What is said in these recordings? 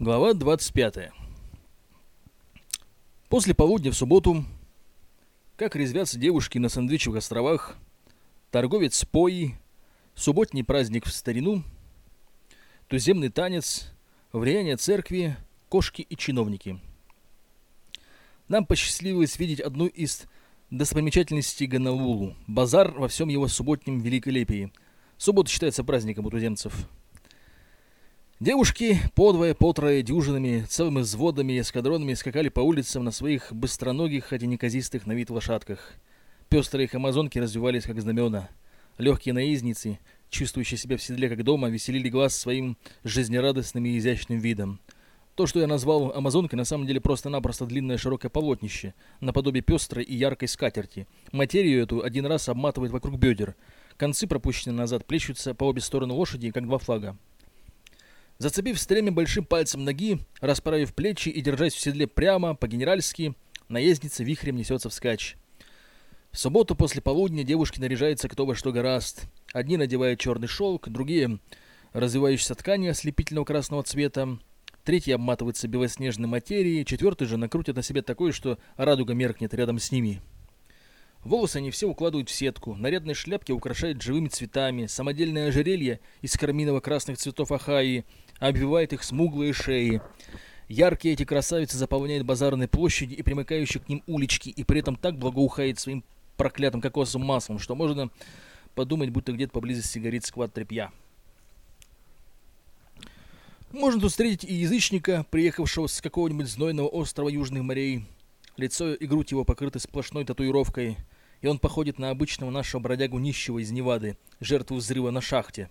Глава 25. После полудня в субботу, как резвятся девушки на Сандвичевых островах, торговец пои, субботний праздник в старину, туземный танец, влияние церкви, кошки и чиновники. Нам посчастливилось видеть одну из достопримечательностей Ганаулу – базар во всем его субботнем великолепии. Суббота считается праздником у туземцев – Девушки подвое, потрое, дюжинами, целыми взводами и эскадронами скакали по улицам на своих быстроногих, хотя неказистых на вид лошадках. Пестрые их амазонки развивались как знамена. Легкие наездницы, чувствующие себя в седле как дома, веселили глаз своим жизнерадостным и изящным видом. То, что я назвал амазонкой, на самом деле просто-напросто длинное широкое полотнище, наподобие пестрой и яркой скатерти. Материю эту один раз обматывает вокруг бедер. Концы, пропущенные назад, плещутся по обе стороны лошади, как два флага. Зацепив стремя большим пальцем ноги, расправив плечи и держась в седле прямо, по-генеральски, наездница вихрем несется вскачь. В субботу после полудня девушки наряжаются кто во что гораст. Одни надевают черный шелк, другие — развивающиеся ткани ослепительного красного цвета, третьи обматываются белоснежной материей, четвертый же накрутят на себя такое, что радуга меркнет рядом с ними. Волосы они все укладывают в сетку, нарядные шляпки украшают живыми цветами, самодельное ожерелье из карминово-красных цветов ахаи обвивает их смуглые шеи. Яркие эти красавицы заполняют базарные площади и примыкающие к ним улички, и при этом так благоухает своим проклятым кокосовым маслом, что можно подумать, будто где-то поблизости горит сквад тряпья. Можно тут встретить и язычника, приехавшего с какого-нибудь знойного острова Южных морей. Лицо и грудь его покрыты сплошной татуировкой, и он походит на обычного нашего бродягу нищего из Невады, жертву взрыва на шахте.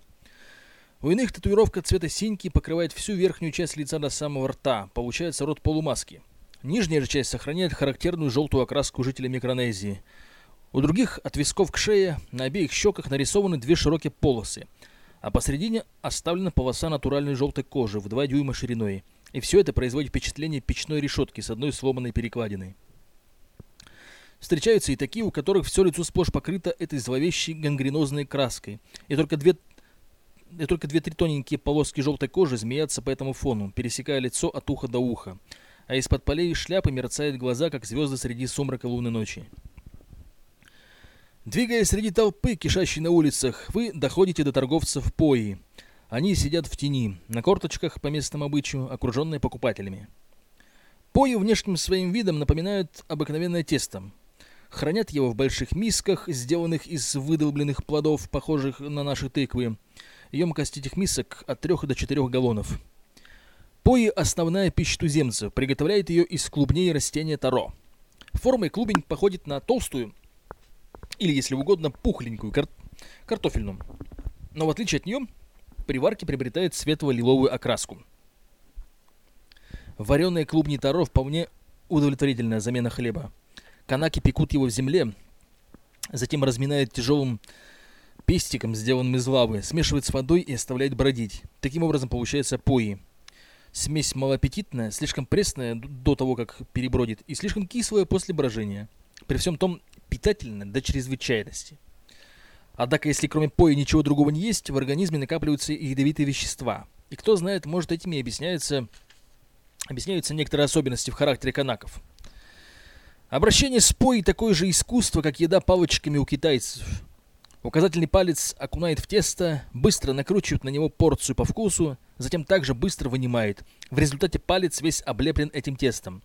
У иных татуировка цвета синьки покрывает всю верхнюю часть лица до самого рта, получается рот полумаски. Нижняя же часть сохраняет характерную желтую окраску жителей Микронезии. У других от висков к шее на обеих щеках нарисованы две широкие полосы, а посередине оставлена полоса натуральной желтой кожи в 2 дюйма шириной. И все это производит впечатление печной решетки с одной сломанной перекладиной. Встречаются и такие, у которых все лицо сплошь покрыто этой зловещей гангренозной краской, и только две и только две-три тоненькие полоски желтой кожи змеятся по этому фону, пересекая лицо от уха до уха, а из-под полей шляпы мерцают глаза, как звезды среди сумрака лунной ночи. Двигаясь среди толпы, кишащей на улицах, вы доходите до торговцев пои. Они сидят в тени, на корточках по местному обычаю, окруженные покупателями. Пои внешним своим видом напоминают обыкновенное тесто. Хранят его в больших мисках, сделанных из выдолбленных плодов, похожих на наши тыквы, Емкость этих мисок от 3 до 4 галлонов. Пои – основная пища туземцев, приготовляет ее из клубней растения таро. Формой клубень походит на толстую, или, если угодно, пухленькую кар картофельную. Но в отличие от нее, при варке приобретает светло-лиловую окраску. Вареные клубни таро вполне удовлетворительная замена хлеба. Канаки пекут его в земле, затем разминают тяжелым пестиком, сделанным из лавы, смешивает с водой и оставляет бродить. Таким образом получается пои. Смесь малоаппетитная, слишком пресная до того, как перебродит, и слишком кислая после брожения. При всем том питательная до чрезвычайности. Однако, если кроме пои ничего другого не есть, в организме накапливаются ядовитые вещества. И кто знает, может этими объясняются, объясняются некоторые особенности в характере канаков. Обращение с пои такое же искусство, как еда палочками у китайцев – Указательный палец окунает в тесто, быстро накручивает на него порцию по вкусу, затем также быстро вынимает. В результате палец весь облеплен этим тестом.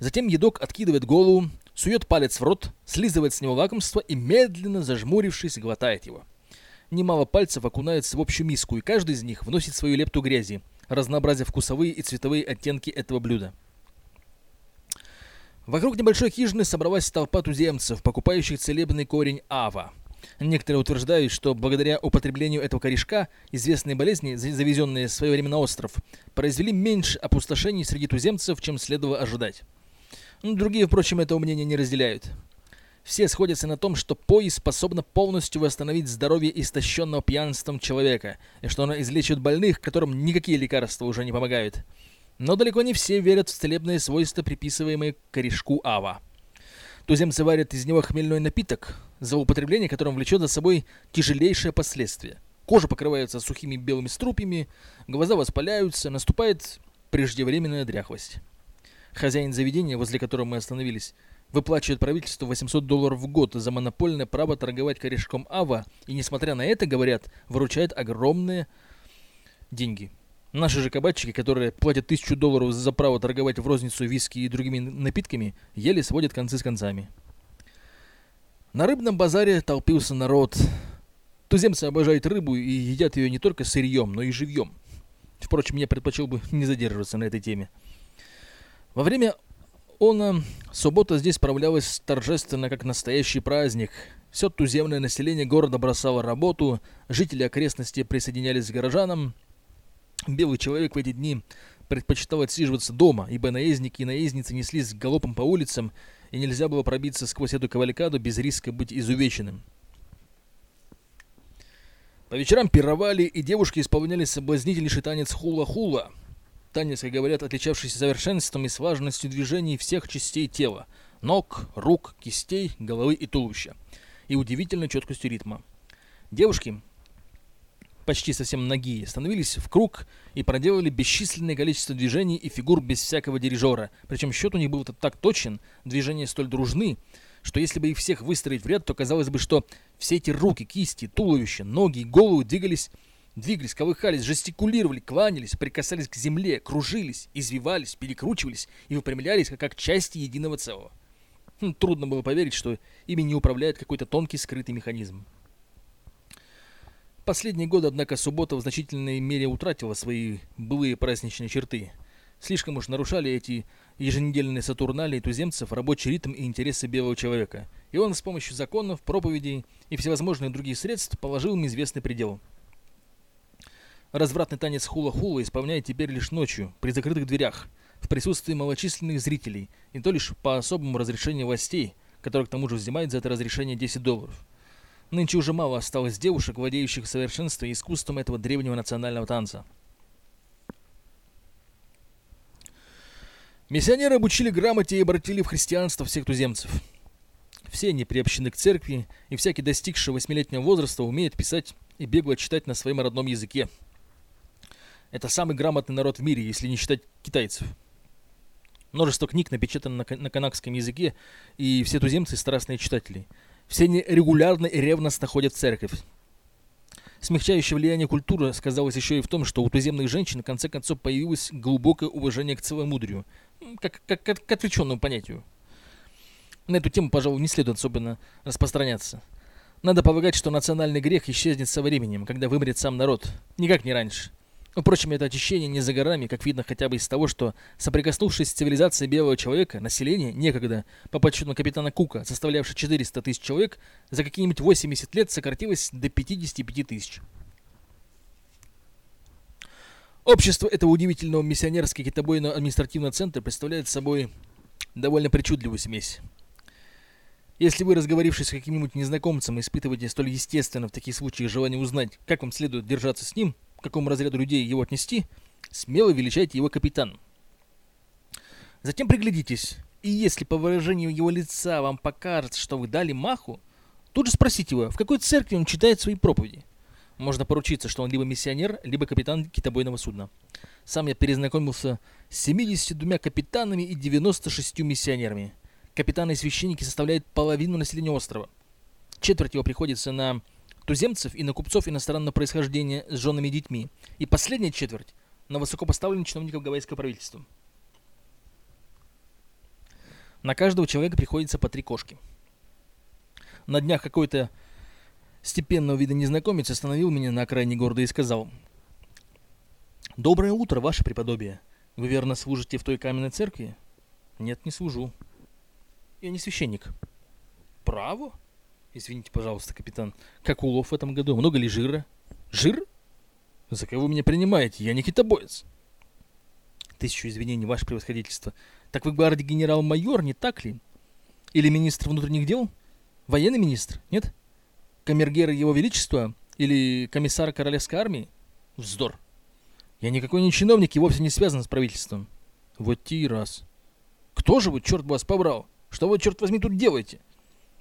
Затем едок откидывает голову, сует палец в рот, слизывает с него лакомство и медленно, зажмурившись, глотает его. Немало пальцев окунается в общую миску, и каждый из них вносит свою лепту грязи, разнообразя вкусовые и цветовые оттенки этого блюда. Вокруг небольшой хижины собралась толпа туземцев, покупающих целебный корень ава – Некоторые утверждают, что благодаря употреблению этого корешка известные болезни, завезенные в свое время на остров, произвели меньше опустошений среди туземцев, чем следовало ожидать. Но другие, впрочем, этого мнения не разделяют. Все сходятся на том, что пояс способна полностью восстановить здоровье истощенного пьянством человека, и что она излечит больных, которым никакие лекарства уже не помогают. Но далеко не все верят в целебные свойства, приписываемые корешку ава. Туземцы варят из него хмельной напиток, за употребление которым влечет за собой тяжелейшие последствия. Кожа покрывается сухими белыми струпьями, глаза воспаляются, наступает преждевременная дряхлость. Хозяин заведения, возле которого мы остановились, выплачивает правительству 800 долларов в год за монопольное право торговать корешком ава, и, несмотря на это, говорят, выручает огромные деньги. Наши же кабачики, которые платят тысячу долларов за право торговать в розницу виски и другими напитками, еле сводят концы с концами. На рыбном базаре толпился народ. Туземцы обожают рыбу и едят ее не только сырьем, но и живьем. Впрочем, я предпочел бы не задерживаться на этой теме. Во время она, суббота здесь справлялась торжественно, как настоящий праздник. Все туземное население города бросало работу, жители окрестностей присоединялись к горожанам. Белый человек в эти дни предпочитал отсиживаться дома, ибо наездники и наездницы неслись галопом по улицам, и нельзя было пробиться сквозь эту кавалькаду без риска быть изувеченным. По вечерам пировали, и девушки исполняли соблазнительнейший танец хула-хула. Танец, как говорят, отличавшийся совершенством и слаженностью движений всех частей тела. Ног, рук, кистей, головы и туловища. И удивительной четкостью ритма. Девушки, почти совсем ноги, становились в круг и проделали бесчисленное количество движений и фигур без всякого дирижера. Причем счет у них был так точен, движения столь дружны, что если бы их всех выстроить в ряд, то казалось бы, что все эти руки, кисти, туловища, ноги и головы двигались, двигались, колыхались, жестикулировали, кланялись, прикасались к земле, кружились, извивались, перекручивались и выпрямлялись, как, как части единого целого. Хм, трудно было поверить, что ими не управляет какой-то тонкий скрытый механизм. Последние годы, однако, суббота в значительной мере утратила свои былые праздничные черты. Слишком уж нарушали эти еженедельные сатурналии туземцев рабочий ритм и интересы белого человека. И он с помощью законов, проповедей и всевозможных других средств положил им известный предел. Развратный танец хула-хула исполняет теперь лишь ночью, при закрытых дверях, в присутствии малочисленных зрителей, и то лишь по особому разрешению властей, которые к тому же взимают за это разрешение 10 долларов. Нынче уже мало осталось девушек, владеющих в совершенстве искусством этого древнего национального танца. Миссионеры обучили грамоте и обратили в христианство всех туземцев. Все они приобщены к церкви, и всякий достигший восьмилетнего возраста умеет писать и бегло читать на своем родном языке. Это самый грамотный народ в мире, если не считать китайцев. Множество книг напечатано на, на канакском языке, и все туземцы – страстные читатели. Все они регулярно и ревностно ходят в церковь. Смягчающее влияние культуры сказалось еще и в том, что у туземных женщин в конце концов появилось глубокое уважение к целомудрию, как, как, как к отвлеченному понятию. На эту тему, пожалуй, не следует особенно распространяться. Надо полагать, что национальный грех исчезнет со временем, когда вымрет сам народ, никак не раньше. Впрочем, это очищение не за горами, как видно хотя бы из того, что, соприкоснувшись с цивилизацией белого человека, население, некогда, по подсчету капитана Кука, составлявшее 400 тысяч человек, за какие-нибудь 80 лет сократилось до 55 тысяч. Общество этого удивительного миссионерского китобойного административного центра представляет собой довольно причудливую смесь. Если вы, разговорившись с каким-нибудь незнакомцем, испытываете столь естественно в таких случаях желание узнать, как вам следует держаться с ним – к какому разряду людей его отнести, смело величайте его капитан. Затем приглядитесь, и если по выражению его лица вам покажется, что вы дали маху, тут же спросите его, в какой церкви он читает свои проповеди. Можно поручиться, что он либо миссионер, либо капитан китобойного судна. Сам я перезнакомился с 72 капитанами и 96 миссионерами. Капитаны и священники составляют половину населения острова. Четверть его приходится на туземцев и на купцов иностранного происхождения с женами и детьми, и последняя четверть на высокопоставленных чиновников гавайского правительства. На каждого человека приходится по три кошки. На днях какой-то степенного вида незнакомец остановил меня на окраине города и сказал, «Доброе утро, ваше преподобие. Вы верно служите в той каменной церкви?» «Нет, не служу. Я не священник». «Право?» Извините, пожалуйста, капитан. Как улов в этом году? Много ли жира? Жир? За кого вы меня принимаете? Я не китобоец. Тысячу извинений, ваше превосходительство. Так вы гвардии генерал-майор, не так ли? Или министр внутренних дел? Военный министр? Нет? Камергер его величества? Или комиссар королевской армии? Вздор. Я никакой не чиновник и вовсе не связан с правительством. Вот и раз. Кто же вы, черт вас побрал? Что вы, черт возьми, тут делаете?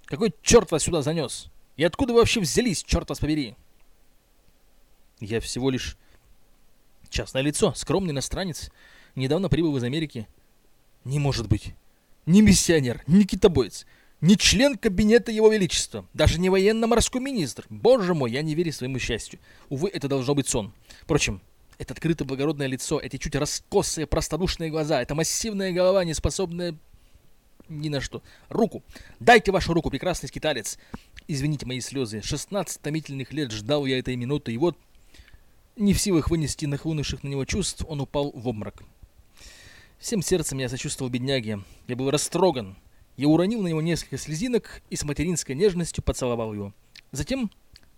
Какой черт вас сюда занес? И откуда вы вообще взялись, черт вас побери? Я всего лишь частное лицо, скромный иностранец, Недавно прибыл из Америки. Не может быть. Ни миссионер, ни китобоец, ни член кабинета Его Величества, даже не военно-морской министр. Боже мой, я не верю своему счастью. Увы, это должно быть сон. Впрочем, это открытое благородное лицо, эти чуть раскосые простодушные глаза, эта массивная голова, не способная ни на что. Руку. Дайте вашу руку, прекрасный скиталец. Извините мои слезы. 16 томительных лет ждал я этой минуты, и вот, не в силах вынести нахлынувших на него чувств, он упал в обморок. Всем сердцем я сочувствовал бедняге. Я был растроган. Я уронил на него несколько слезинок и с материнской нежностью поцеловал его. Затем,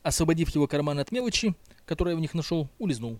освободив его карман от мелочи, которую я в них нашел, улизнул.